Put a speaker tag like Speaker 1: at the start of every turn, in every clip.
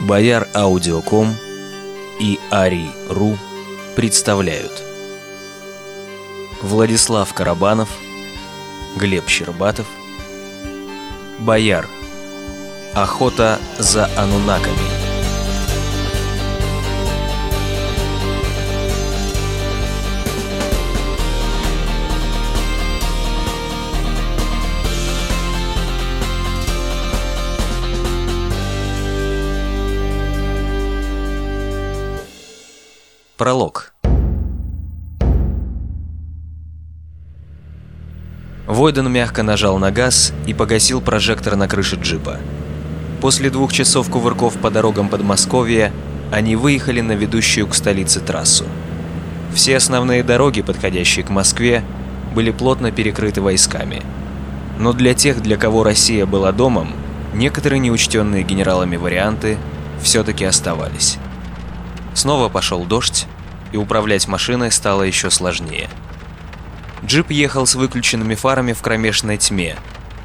Speaker 1: Бояр Аудиоком и Ари.ру представляют Владислав Карабанов, Глеб Щербатов, Бояр. Охота за анунаками. Пролог. Войден мягко нажал на газ и погасил прожектор на крыше джипа. После двух часов кувырков по дорогам Подмосковья они выехали на ведущую к столице трассу. Все основные дороги, подходящие к Москве, были плотно перекрыты войсками. Но для тех, для кого Россия была домом, некоторые неучтенные генералами варианты все-таки оставались. Снова пошел дождь, и управлять машиной стало еще сложнее. Джип ехал с выключенными фарами в кромешной тьме,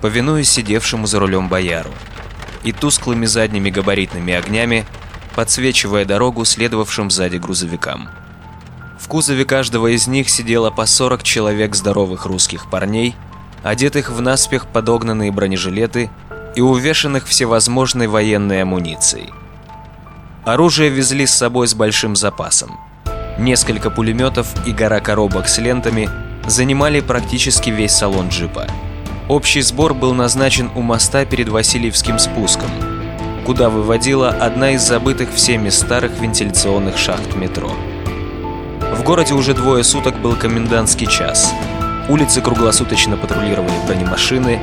Speaker 1: повинуясь сидевшему за рулем бояру, и тусклыми задними габаритными огнями, подсвечивая дорогу следовавшим сзади грузовикам. В кузове каждого из них сидело по 40 человек здоровых русских парней, одетых в наспех подогнанные бронежилеты и увешанных всевозможной военной амуницией – Оружие везли с собой с большим запасом. Несколько пулеметов и гора коробок с лентами занимали практически весь салон джипа. Общий сбор был назначен у моста перед Васильевским спуском, куда выводила одна из забытых всеми старых вентиляционных шахт метро. В городе уже двое суток был комендантский час. Улицы круглосуточно патрулировали бронемашины,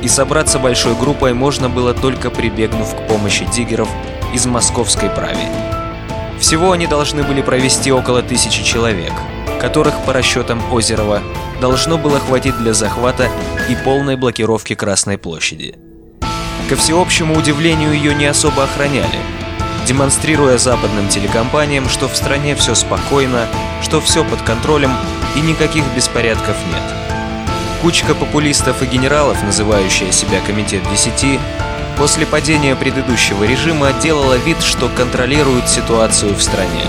Speaker 1: и собраться большой группой можно было только прибегнув к помощи диггеров из московской прави. Всего они должны были провести около тысячи человек, которых, по расчетам Озерова, должно было хватить для захвата и полной блокировки Красной площади. Ко всеобщему удивлению ее не особо охраняли, демонстрируя западным телекомпаниям, что в стране все спокойно, что все под контролем и никаких беспорядков нет. Кучка популистов и генералов, называющая себя Комитет Десяти, после падения предыдущего режима делала вид, что контролирует ситуацию в стране.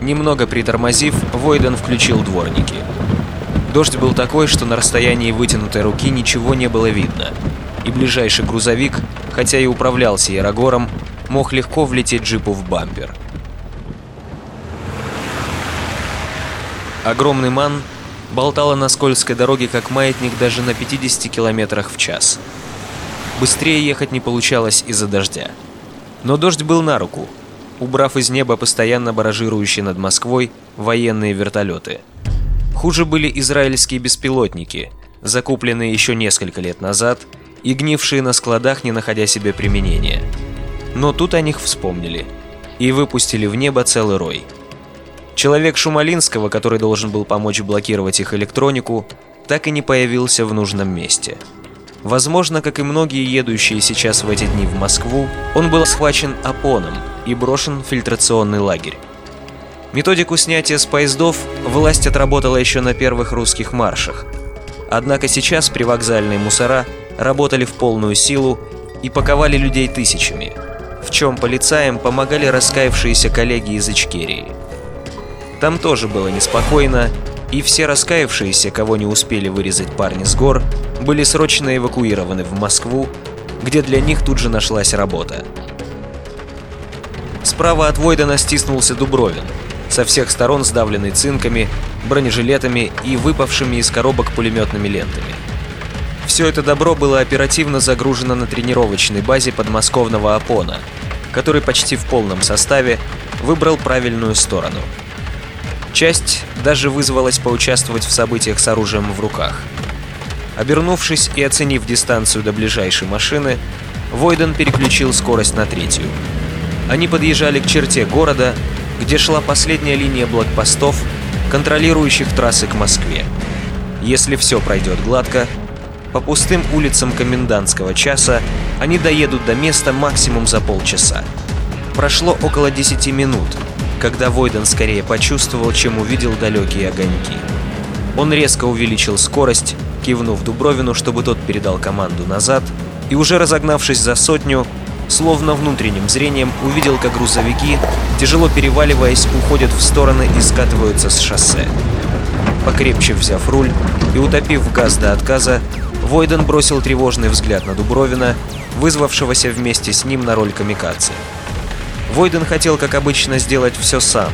Speaker 1: Немного притормозив, Войден включил дворники. Дождь был такой, что на расстоянии вытянутой руки ничего не было видно, и ближайший грузовик, хотя и управлялся Ярогором, мог легко влететь джипу в бампер. Огромный ман болтала на скользкой дороге, как маятник даже на 50 километрах в час. Быстрее ехать не получалось из-за дождя. Но дождь был на руку, убрав из неба постоянно баражирующие над Москвой военные вертолеты. Хуже были израильские беспилотники, закупленные еще несколько лет назад и гнившие на складах, не находя себе применения. Но тут о них вспомнили и выпустили в небо целый рой – Человек Шумалинского, который должен был помочь блокировать их электронику, так и не появился в нужном месте. Возможно, как и многие едущие сейчас в эти дни в Москву, он был схвачен опоном и брошен в фильтрационный лагерь. Методику снятия с поездов власть отработала еще на первых русских маршах. Однако сейчас привокзальные мусора работали в полную силу и паковали людей тысячами, в чем полицаям помогали раскаявшиеся коллеги из Ичкерии. Там тоже было неспокойно, и все раскаявшиеся, кого не успели вырезать парни с гор, были срочно эвакуированы в Москву, где для них тут же нашлась работа. Справа от Войдена стиснулся Дубровин, со всех сторон сдавленный цинками, бронежилетами и выпавшими из коробок пулеметными лентами. Все это добро было оперативно загружено на тренировочной базе подмосковного Апона, который почти в полном составе выбрал правильную сторону – Часть даже вызвалась поучаствовать в событиях с оружием в руках. Обернувшись и оценив дистанцию до ближайшей машины, Войден переключил скорость на третью. Они подъезжали к черте города, где шла последняя линия блокпостов, контролирующих трассы к Москве. Если все пройдет гладко, по пустым улицам комендантского часа они доедут до места максимум за полчаса. Прошло около 10 минут, когда Войден скорее почувствовал, чем увидел далекие огоньки. Он резко увеличил скорость, кивнув Дубровину, чтобы тот передал команду назад, и уже разогнавшись за сотню, словно внутренним зрением увидел, как грузовики, тяжело переваливаясь, уходят в стороны и скатываются с шоссе. Покрепче взяв руль и утопив газ до отказа, Войден бросил тревожный взгляд на Дубровина, вызвавшегося вместе с ним на роль камикадзе. Войден хотел, как обычно, сделать все сам,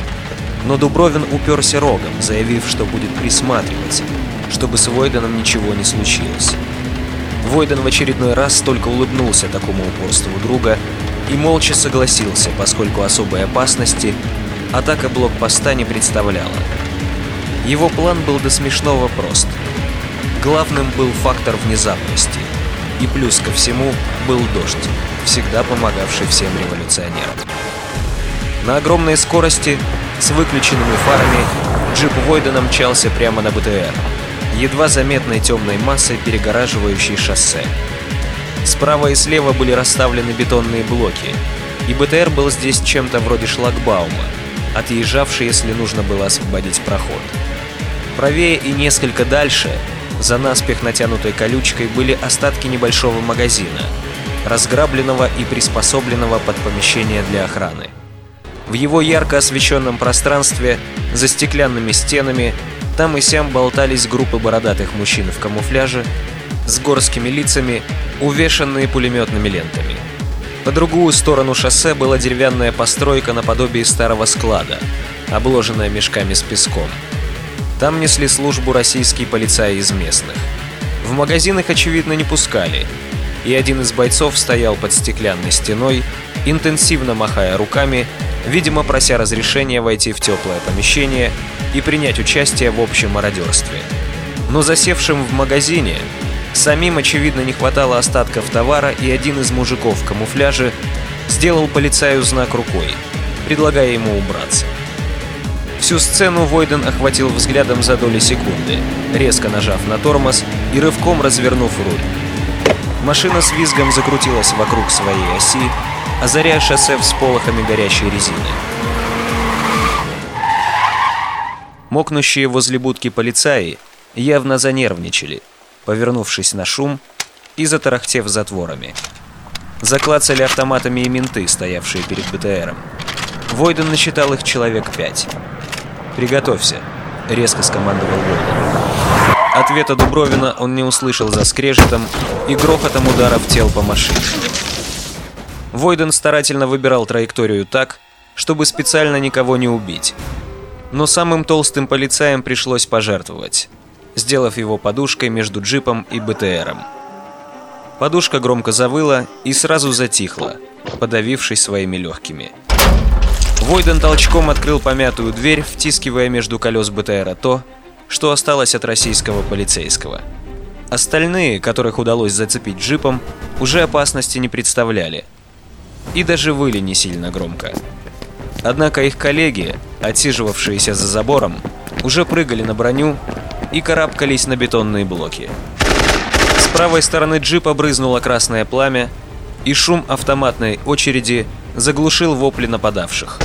Speaker 1: но Дубровин уперся рогом, заявив, что будет присматривать, чтобы с Войденом ничего не случилось. Войден в очередной раз только улыбнулся такому упорству друга и молча согласился, поскольку особой опасности атака блокпоста не представляла. Его план был до смешного прост. Главным был фактор внезапности. И плюс ко всему был дождь, всегда помогавший всем революционерам. На огромной скорости, с выключенными фарами, джип Войдена мчался прямо на БТР, едва заметной темной массой, перегораживающей шоссе. Справа и слева были расставлены бетонные блоки, и БТР был здесь чем-то вроде шлагбаума, отъезжавший, если нужно было освободить проход. Правее и несколько дальше, за наспех натянутой колючкой, были остатки небольшого магазина, разграбленного и приспособленного под помещение для охраны. В его ярко освещенном пространстве, за стеклянными стенами, там и сям болтались группы бородатых мужчин в камуфляже с горскими лицами, увешанные пулеметными лентами. По другую сторону шоссе была деревянная постройка наподобие старого склада, обложенная мешками с песком. Там несли службу российские полицаи из местных. В магазин их, очевидно, не пускали, и один из бойцов стоял под стеклянной стеной, интенсивно махая руками, видимо, прося разрешения войти в теплое помещение и принять участие в общем мародерстве. Но засевшим в магазине самим, очевидно, не хватало остатков товара, и один из мужиков в камуфляже сделал полицаю знак рукой, предлагая ему убраться. Всю сцену Войден охватил взглядом за доли секунды, резко нажав на тормоз и рывком развернув руль. Машина с визгом закрутилась вокруг своей оси, озаряя шоссе всполохами горящей резины. Мокнущие возле будки полицаи явно занервничали, повернувшись на шум и затарахтев затворами. Заклацали автоматами и менты, стоявшие перед БТРом. Войден насчитал их человек пять. «Приготовься», — резко скомандовал Войден. Ответа Дубровина он не услышал за скрежетом и грохотом ударов тел по машине. Войден старательно выбирал траекторию так, чтобы специально никого не убить. Но самым толстым полицаем пришлось пожертвовать, сделав его подушкой между джипом и БТРом. Подушка громко завыла и сразу затихла, подавившись своими легкими. Войден толчком открыл помятую дверь, втискивая между колес БТРа то, что осталось от российского полицейского. Остальные, которых удалось зацепить джипом, уже опасности не представляли. И даже выли не сильно громко. Однако их коллеги, отсиживавшиеся за забором, уже прыгали на броню и карабкались на бетонные блоки. С правой стороны джипа брызнуло красное пламя, и шум автоматной очереди заглушил вопли нападавших.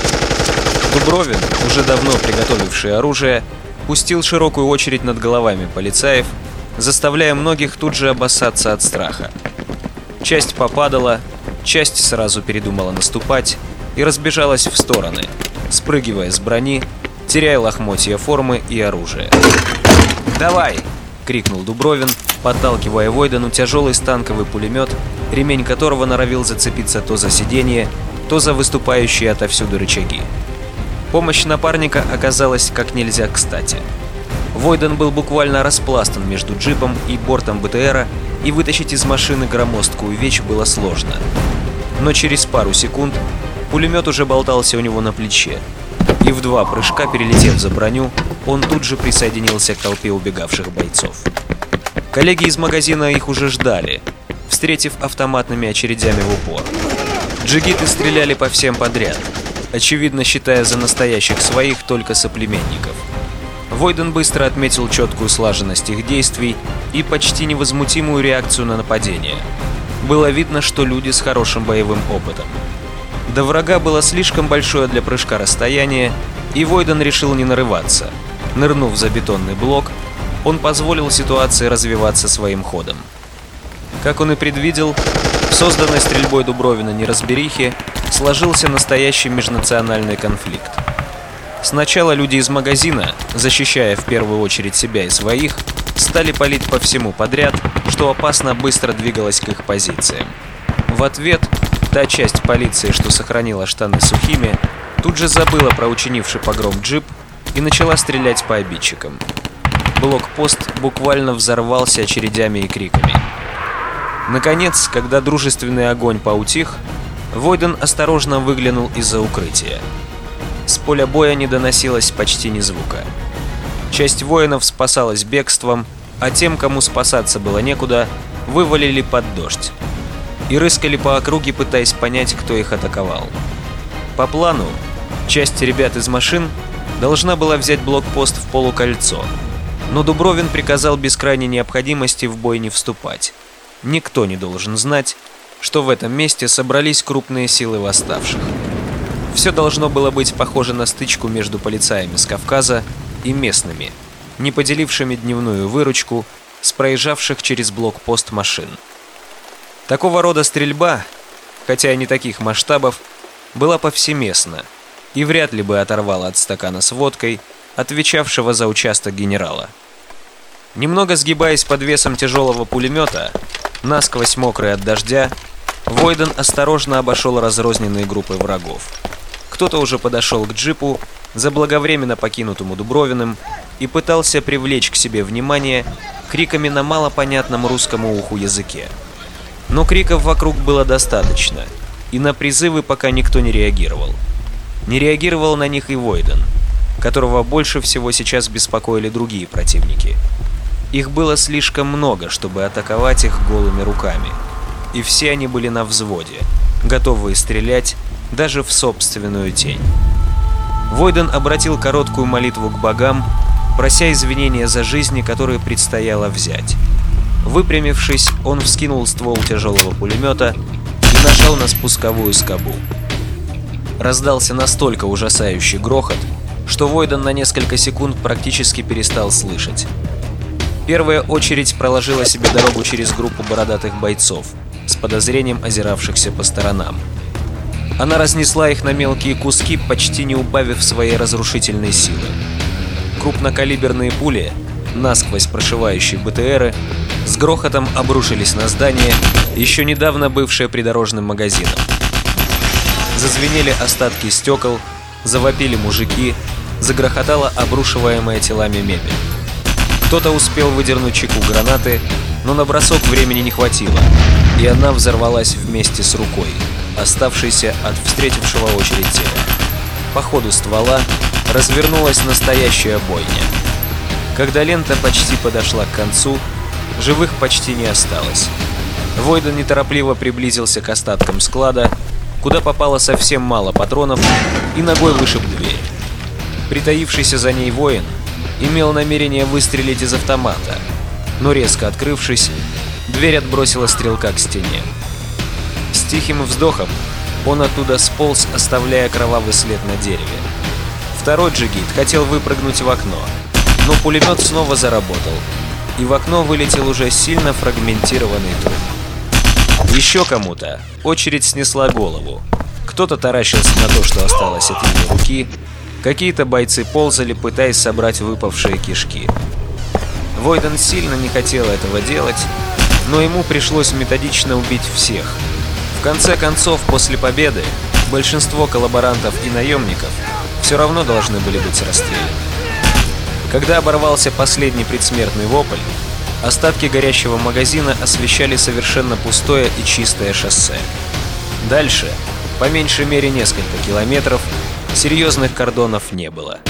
Speaker 1: Дубровин, уже давно приготовивший оружие, пустил широкую очередь над головами полицаев, заставляя многих тут же обоссаться от страха. Часть попадала, часть сразу передумала наступать и разбежалась в стороны, спрыгивая с брони, теряя лохмотья формы и оружие. «Давай!» — крикнул Дубровин, подталкивая Войдану тяжелый станковый пулемет, ремень которого норовил зацепиться то за сиденье, то за выступающие отовсюду рычаги. Помощь напарника оказалась как нельзя кстати. Войден был буквально распластан между джипом и бортом БТРа, и вытащить из машины громоздкую вещь было сложно. Но через пару секунд пулемет уже болтался у него на плече, и в два прыжка, перелетев за броню, он тут же присоединился к толпе убегавших бойцов. Коллеги из магазина их уже ждали, встретив автоматными очередями в упор. Джигиты стреляли по всем подряд, очевидно считая за настоящих своих только соплеменников. Войден быстро отметил четкую слаженность их действий и почти невозмутимую реакцию на нападение. Было видно, что люди с хорошим боевым опытом. До врага было слишком большое для прыжка расстояние, и Войден решил не нарываться. Нырнув за бетонный блок, он позволил ситуации развиваться своим ходом. Как он и предвидел, созданной стрельбой Дубровина неразберихи сложился настоящий межнациональный конфликт. Сначала люди из магазина, защищая в первую очередь себя и своих, стали палить по всему подряд, что опасно быстро двигалось к их позициям. В ответ та часть полиции, что сохранила штаны сухими, тут же забыла про учинивший погром джип и начала стрелять по обидчикам. Блокпост буквально взорвался очередями и криками. Наконец, когда дружественный огонь поутих, Войден осторожно выглянул из-за укрытия. С поля боя не доносилось почти ни звука. Часть воинов спасалась бегством, а тем, кому спасаться было некуда, вывалили под дождь. И рыскали по округе, пытаясь понять, кто их атаковал. По плану, часть ребят из машин должна была взять блокпост в полукольцо, но Дубровин приказал без крайней необходимости в бой не вступать. Никто не должен знать, что в этом месте собрались крупные силы восставших. Все должно было быть похоже на стычку между полицаями с Кавказа и местными, не поделившими дневную выручку с проезжавших через блокпост машин. Такого рода стрельба, хотя и не таких масштабов, была повсеместна и вряд ли бы оторвала от стакана с водкой отвечавшего за участок генерала. Немного сгибаясь под весом тяжелого пулемета, насквозь мокрый от дождя, Войден осторожно обошел разрозненные группы врагов. Кто-то уже подошел к джипу, заблаговременно покинутому Дубровиным, и пытался привлечь к себе внимание криками на малопонятном русскому уху языке. Но криков вокруг было достаточно, и на призывы пока никто не реагировал. Не реагировал на них и Войден, которого больше всего сейчас беспокоили другие противники. Их было слишком много, чтобы атаковать их голыми руками. И все они были на взводе, готовые стрелять даже в собственную тень. Войден обратил короткую молитву к богам, прося извинения за жизни, которые предстояло взять. Выпрямившись, он вскинул ствол тяжелого пулемета и нажал на спусковую скобу. Раздался настолько ужасающий грохот, что Войден на несколько секунд практически перестал слышать. Первая очередь проложила себе дорогу через группу бородатых бойцов, с подозрением озиравшихся по сторонам. Она разнесла их на мелкие куски, почти не убавив своей разрушительной силы. Крупнокалиберные пули, насквозь прошивающие БТРы, с грохотом обрушились на здание, еще недавно бывшее придорожным магазином. Зазвенели остатки стекол, завопили мужики, загрохотала обрушиваемая телами мебель. Кто-то успел выдернуть чеку гранаты, но на бросок времени не хватило, и она взорвалась вместе с рукой оставшийся от встретившего очередь тела. По ходу ствола развернулась настоящая бойня. Когда лента почти подошла к концу, живых почти не осталось. Войден неторопливо приблизился к остаткам склада, куда попало совсем мало патронов, и ногой вышиб дверь. Притаившийся за ней воин имел намерение выстрелить из автомата, но резко открывшись, дверь отбросила стрелка к стене. С тихим вздохом он оттуда сполз, оставляя кровавый след на дереве. Второй джигит хотел выпрыгнуть в окно, но пулемет снова заработал, и в окно вылетел уже сильно фрагментированный труп. Еще кому-то очередь снесла голову. Кто-то таращился на то, что осталось от его руки, какие-то бойцы ползали, пытаясь собрать выпавшие кишки. Войден сильно не хотел этого делать, но ему пришлось методично убить всех – конце концов, после победы, большинство коллаборантов и наемников все равно должны были быть расстреляны. Когда оборвался последний предсмертный вопль, остатки горящего магазина освещали совершенно пустое и чистое шоссе. Дальше, по меньшей мере несколько километров, серьезных кордонов не было.